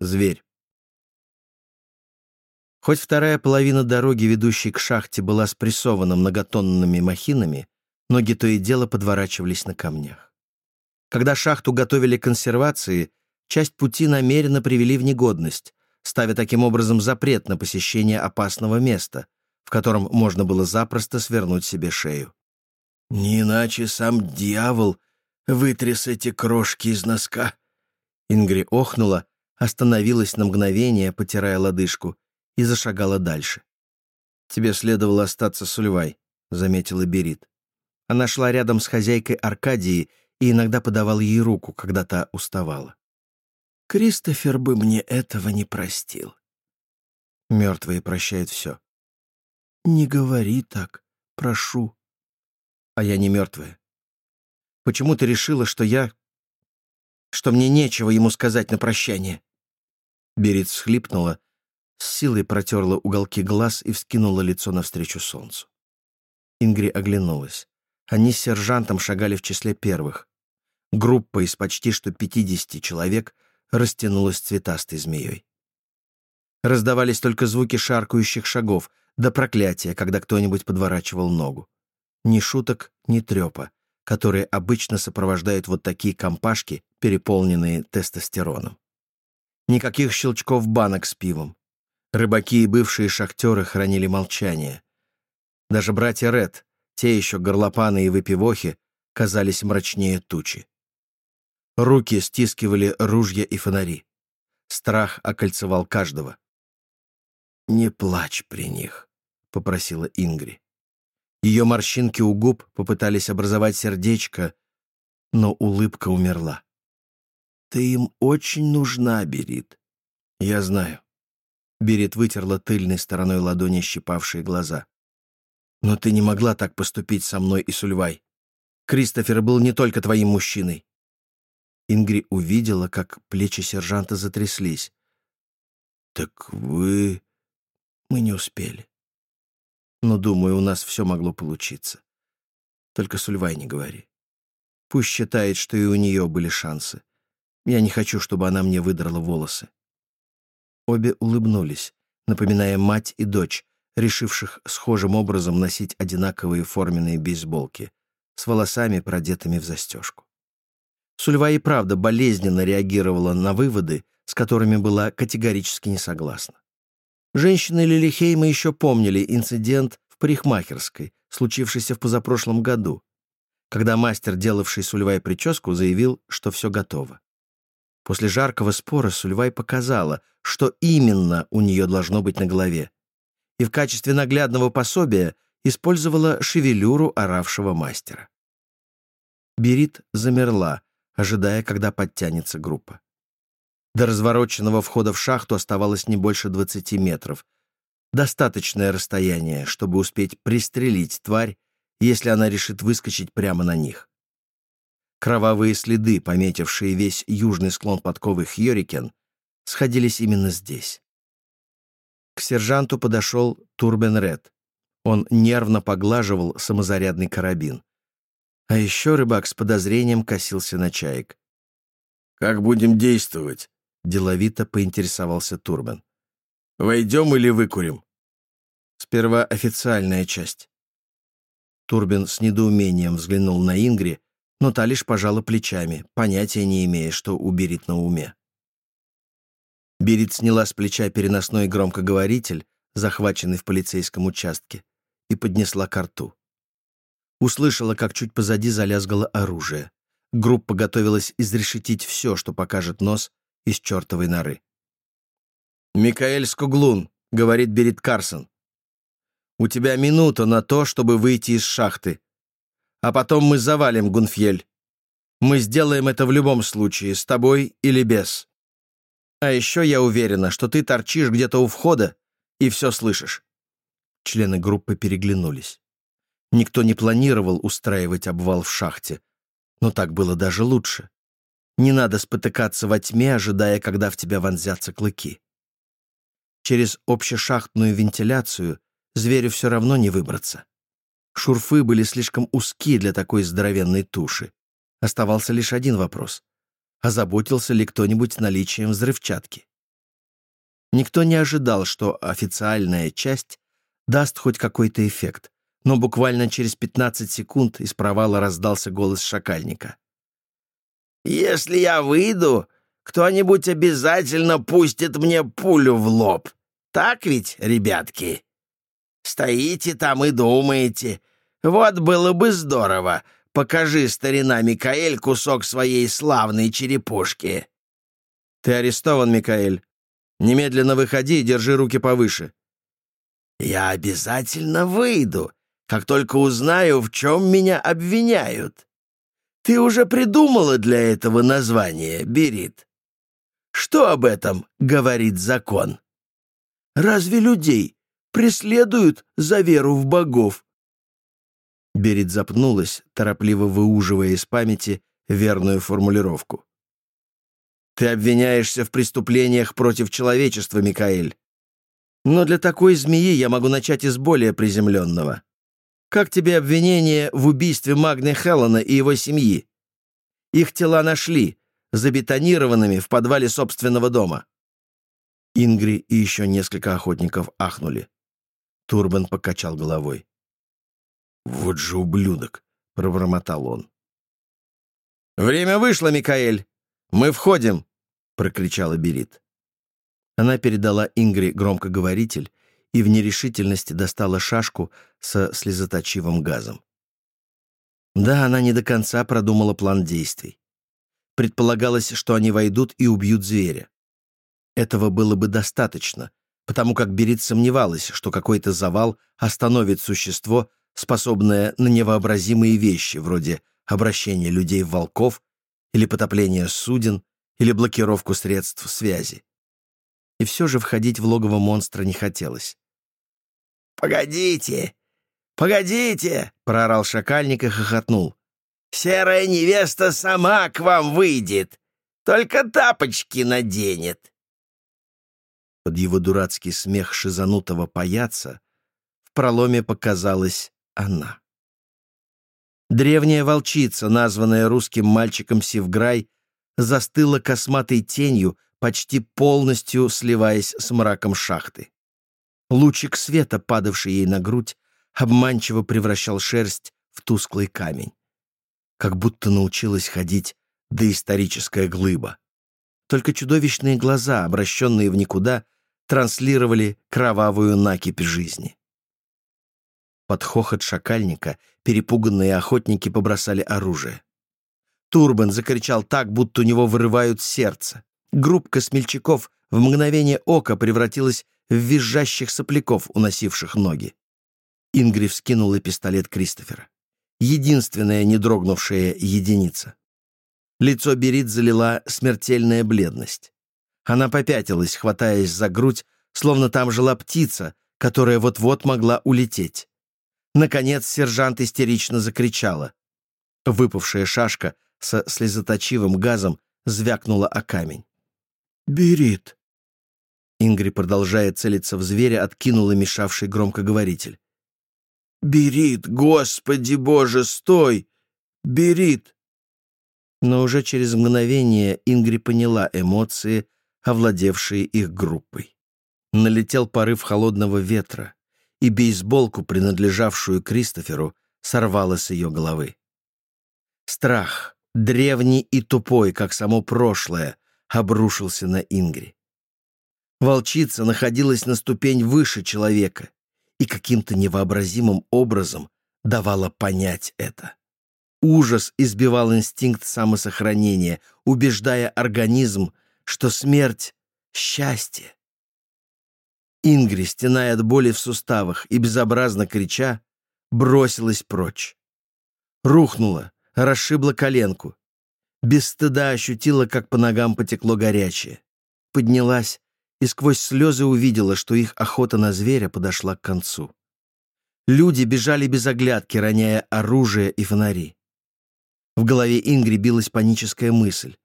Зверь. Хоть вторая половина дороги, ведущей к шахте, была спрессована многотонными махинами, ноги то и дело подворачивались на камнях. Когда шахту готовили к консервации, часть пути намеренно привели в негодность, ставя таким образом запрет на посещение опасного места, в котором можно было запросто свернуть себе шею. «Не иначе сам дьявол вытряс эти крошки из носка». Ингри охнула, остановилась на мгновение, потирая лодыжку, и зашагала дальше. «Тебе следовало остаться с Ульвай», — заметила Берит. Она шла рядом с хозяйкой Аркадии и иногда подавала ей руку, когда та уставала. «Кристофер бы мне этого не простил». Мертвые прощают все. «Не говори так, прошу». «А я не мертвая. Почему ты решила, что я... что мне нечего ему сказать на прощание?» Берит всхлипнула, с силой протерла уголки глаз и вскинула лицо навстречу солнцу. Ингри оглянулась. Они с сержантом шагали в числе первых. Группа из почти что 50 человек растянулась цветастой змеей. Раздавались только звуки шаркающих шагов, до проклятия, когда кто-нибудь подворачивал ногу. Ни шуток, ни трепа, которые обычно сопровождают вот такие компашки, переполненные тестостероном. Никаких щелчков банок с пивом. Рыбаки и бывшие шахтеры хранили молчание. Даже братья Ред, те еще горлопаны и выпивохи, казались мрачнее тучи. Руки стискивали ружья и фонари. Страх окольцевал каждого. «Не плачь при них», — попросила Ингри. Ее морщинки у губ попытались образовать сердечко, но улыбка умерла. «Ты им очень нужна, Берит». «Я знаю». Берет вытерла тыльной стороной ладони щипавшие глаза. «Но ты не могла так поступить со мной и Сульвай. Кристофер был не только твоим мужчиной». Ингри увидела, как плечи сержанта затряслись. «Так вы...» «Мы не успели. Но, думаю, у нас все могло получиться. Только Сульвай не говори. Пусть считает, что и у нее были шансы. Я не хочу, чтобы она мне выдрала волосы». Обе улыбнулись, напоминая мать и дочь, решивших схожим образом носить одинаковые форменные бейсболки с волосами, продетыми в застежку. Сульва и правда болезненно реагировала на выводы, с которыми была категорически не согласна. Женщины Лилихейма еще помнили инцидент в парикмахерской, случившийся в позапрошлом году, когда мастер, делавший Сульвай прическу, заявил, что все готово. После жаркого спора Сульвай показала, что именно у нее должно быть на голове, и в качестве наглядного пособия использовала шевелюру оравшего мастера. Берит замерла, ожидая, когда подтянется группа. До развороченного входа в шахту оставалось не больше 20 метров. Достаточное расстояние, чтобы успеть пристрелить тварь, если она решит выскочить прямо на них. Кровавые следы, пометившие весь южный склон подковы Хьорикен, сходились именно здесь. К сержанту подошел Турбен Ред. Он нервно поглаживал самозарядный карабин. А еще рыбак с подозрением косился на чаек. «Как будем действовать?» — деловито поинтересовался Турбен. «Войдем или выкурим?» «Сперва официальная часть». Турбин с недоумением взглянул на Ингри, но та лишь пожала плечами, понятия не имея, что у Берит на уме. Берит сняла с плеча переносной громкоговоритель, захваченный в полицейском участке, и поднесла к рту. Услышала, как чуть позади залязгало оружие. Группа готовилась изрешетить все, что покажет нос из чертовой норы. «Микаэль Скуглун», — говорит Берит Карсон. «У тебя минута на то, чтобы выйти из шахты а потом мы завалим Гунфьель. Мы сделаем это в любом случае, с тобой или без. А еще я уверена, что ты торчишь где-то у входа и все слышишь». Члены группы переглянулись. Никто не планировал устраивать обвал в шахте, но так было даже лучше. Не надо спотыкаться во тьме, ожидая, когда в тебя вонзятся клыки. Через общешахтную вентиляцию зверю все равно не выбраться. Шурфы были слишком узки для такой здоровенной туши. Оставался лишь один вопрос. Озаботился ли кто-нибудь наличием взрывчатки? Никто не ожидал, что официальная часть даст хоть какой-то эффект, но буквально через 15 секунд из провала раздался голос шакальника. «Если я выйду, кто-нибудь обязательно пустит мне пулю в лоб. Так ведь, ребятки? Стоите там и думаете. Вот было бы здорово. Покажи, старина Микаэль, кусок своей славной черепушки». «Ты арестован, Микаэль. Немедленно выходи и держи руки повыше». «Я обязательно выйду, как только узнаю, в чем меня обвиняют. Ты уже придумала для этого название, Берит? Что об этом говорит закон? Разве людей преследуют за веру в богов?» Берит запнулась, торопливо выуживая из памяти верную формулировку. «Ты обвиняешься в преступлениях против человечества, Микаэль. Но для такой змеи я могу начать из более приземленного. Как тебе обвинение в убийстве Магны Хеллона и его семьи? Их тела нашли, забетонированными в подвале собственного дома». Ингри и еще несколько охотников ахнули. Турбан покачал головой. «Вот же ублюдок!» — пробормотал он. «Время вышло, Микаэль! Мы входим!» — прокричала Берит. Она передала Ингри громкоговоритель и в нерешительности достала шашку со слезоточивым газом. Да, она не до конца продумала план действий. Предполагалось, что они войдут и убьют зверя. Этого было бы достаточно, потому как Берит сомневалась, что какой-то завал остановит существо, способное на невообразимые вещи, вроде обращения людей в волков или потопления суден или блокировку средств связи. И все же входить в логово монстра не хотелось. «Погодите! Погодите!» — проорал шакальник и хохотнул. «Серая невеста сама к вам выйдет, только тапочки наденет». Под его дурацкий смех шизанутого паяца в проломе показалась она. Древняя волчица, названная русским мальчиком Севграй, застыла косматой тенью, почти полностью сливаясь с мраком шахты. Лучик света, падавший ей на грудь, обманчиво превращал шерсть в тусклый камень. Как будто научилась ходить доисторическая глыба. Только чудовищные глаза, обращенные в никуда, транслировали кровавую накипь жизни. Под хохот шакальника перепуганные охотники побросали оружие. Турбан закричал так, будто у него вырывают сердце. Группка смельчаков в мгновение ока превратилась в визжащих сопляков, уносивших ноги. Ингри вскинула пистолет Кристофера. Единственная не дрогнувшая единица. Лицо Берит залила смертельная бледность. Она попятилась, хватаясь за грудь, словно там жила птица, которая вот-вот могла улететь. Наконец сержант истерично закричала. Выпавшая шашка со слезоточивым газом звякнула о камень. «Берит!» Ингри, продолжая целиться в зверя, откинула мешавший громкоговоритель. «Берит! Господи Боже, стой! Берит!» Но уже через мгновение Ингри поняла эмоции, овладевшие их группой. Налетел порыв холодного ветра и бейсболку, принадлежавшую Кристоферу, сорвало с ее головы. Страх, древний и тупой, как само прошлое, обрушился на Ингри. Волчица находилась на ступень выше человека и каким-то невообразимым образом давала понять это. Ужас избивал инстинкт самосохранения, убеждая организм, что смерть — счастье. Ингри, стеная от боли в суставах и безобразно крича, бросилась прочь. Рухнула, расшибла коленку. Без стыда ощутила, как по ногам потекло горячее. Поднялась и сквозь слезы увидела, что их охота на зверя подошла к концу. Люди бежали без оглядки, роняя оружие и фонари. В голове Ингри билась паническая мысль.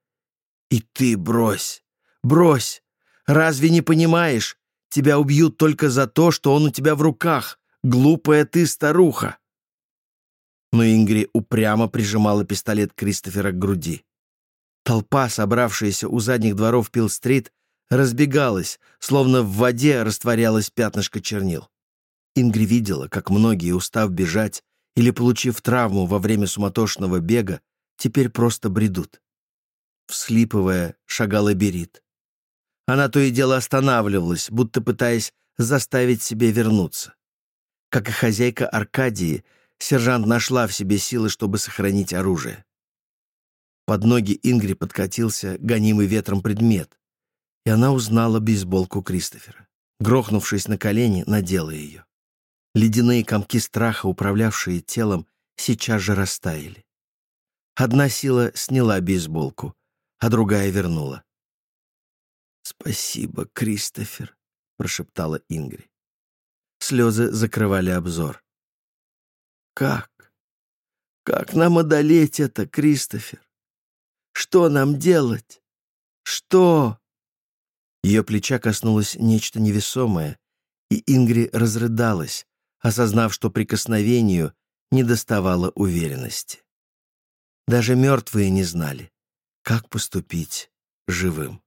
«И ты брось! Брось! Разве не понимаешь? Тебя убьют только за то, что он у тебя в руках. Глупая ты старуха!» Но Ингри упрямо прижимала пистолет Кристофера к груди. Толпа, собравшаяся у задних дворов Пилл-стрит, разбегалась, словно в воде растворялось пятнышко чернил. Ингри видела, как многие, устав бежать или получив травму во время суматошного бега, теперь просто бредут. Всхлипывая, шагала Берит. Она то и дело останавливалась, будто пытаясь заставить себя вернуться. Как и хозяйка Аркадии, сержант нашла в себе силы, чтобы сохранить оружие. Под ноги Ингри подкатился гонимый ветром предмет, и она узнала бейсболку Кристофера. Грохнувшись на колени, надела ее. Ледяные комки страха, управлявшие телом, сейчас же растаяли. Одна сила сняла бейсболку, а другая вернула. «Спасибо, Кристофер», — прошептала Ингри. Слезы закрывали обзор. «Как? Как нам одолеть это, Кристофер? Что нам делать? Что?» Ее плеча коснулось нечто невесомое, и Ингри разрыдалась, осознав, что прикосновению недоставало уверенности. Даже мертвые не знали, как поступить живым.